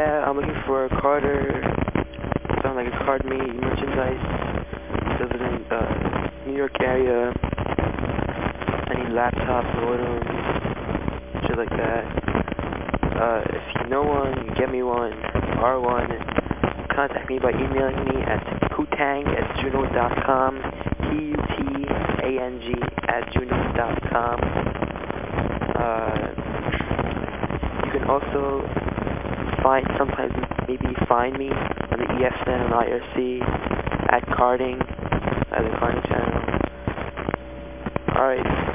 yeah, I'm looking for a carder. Sound like a card me merchandise. In uh, New York area. Need laptop, modem, shit like that. Uh, if you know one, you get me one, or one. Contact me by emailing me at tutang at juno.com, T-U-T-A-N-G at juno.com. Uh, you can also find, sometimes maybe find me on the ESN and IRC at carding, at the carding channel. Alright.